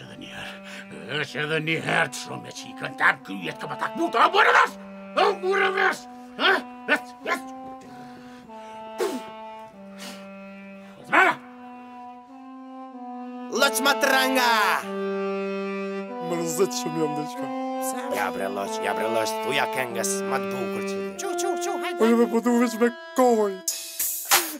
është edhe një herë. është edhe të shumë e që i kënë tërë kryet këmë atak mutë, a mërë dhe A mërë dhe është! A? Vështë, vështë! Zmana! Loq ma të ranga! Më rëzët që më jam dhe qëka. Ja bre loq, ja bre loq, tuja këngës, ma të bukur që dhe. Qo, qo, qo, hajtë! Ojëve po të uveq me kohën!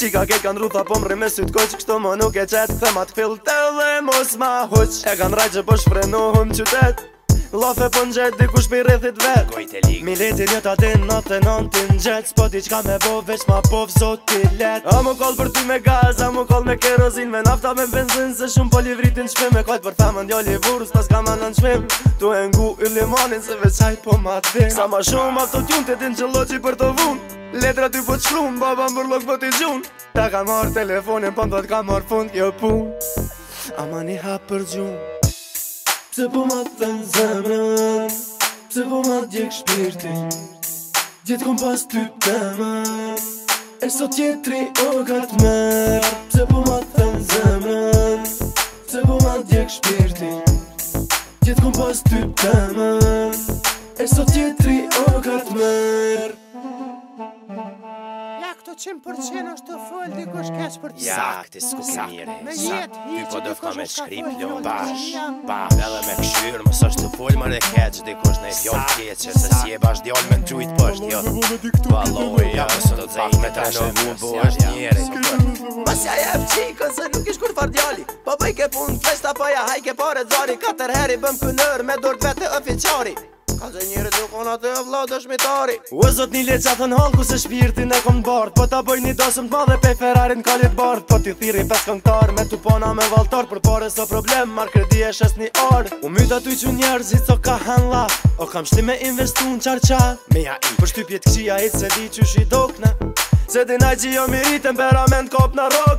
Qika ke kanë rutha po mre me sytë koqë Kështu më nuk e qetë Thëmat fillë të dhe mos ma hoqë E kanë rajgjë po shfrenohëm qytetë Lofe po në gjetë dikush për i rrethit vetë Gojt e ligë Miletin jo ta din në të nën të në gjetë Spo t'i qka me bo veç ma po vëzot t'i letë A mu kallë për ty me gaz, a mu kallë me kerozin Me nafta me benzin, se shumë po li vritin shpim Me kajtë për femën jo li vurës, pas ka me në në Tu e ngu i limonin, se veç hajt po ma t'vim Sa ma shumë, ma t'jun, të din që loqi për të vun Letra ty po t'shlun, baba më bërlok po t'i gjun Ta ka marë telefonin, po më do t'ka marë fund, jo pun A një hapë për gjun Pse po ma të thënë zemrën Pse po ma djekë shpirti Gjetë kom pas ty të mërë E sot jetri o ka të mërë Pse po ma të thënë zemrën Pse po pas ty të mërë E sot o ka të mërë 100% për qen po jo, është të fëllë, di kesh për të sakt. Ja, ti s'ku mire. Me jetë, hi që di kush është ka jo bash. Bam, dhe me këshyrë, më sështë të fëllë, më në keqë di kush në i fjollë keqë, se si e bash djollë me në gjujtë pështë, jo. Më ja, me di këtu, më jo, në me di në vëllë me di këtu, më në me di këtu, më në vëllë me di këtu, më në vëllë me di këtu, më në vëllë me di këtu, më në vëllë me di këtu, Kallë njëri të kona të vlo dëshmitari U e zot një leca të në halë ku se shpirtin e kom bardë Po ta bëj një dosëm të madhe pej Ferrarin kallit bardë Po ti thiri pes këngtar me tu pona me valtar Për pare së problem mar kredi e shes një ardë U myta t'u i që njerë zi co ka hen la O kam shti me investu në qarqa Me ja im Për shtypjet këqia i të se di që shi dokne Se dinaj që jo mirit, per kop në ro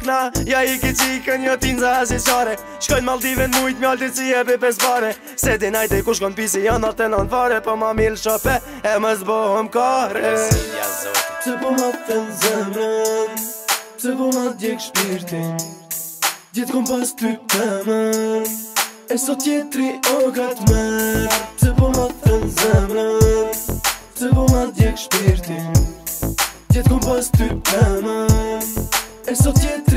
Ja i ki qikën një t'in za e si qare Shkojnë maldive në mujtë mjaldi si e pi pes bare Se di najte ku shkon pisi janë atë në nënfare Po ma mil shope e më zbohëm kare Të po ma të në zemrën Të po ma djek shpirtin Djetë kom pas ty të më E sot tjetëri o gëtë mërë Të po ma të në zemrën Të po ma djek shpirtin Djetë kom pas ty të më E sot tjetëri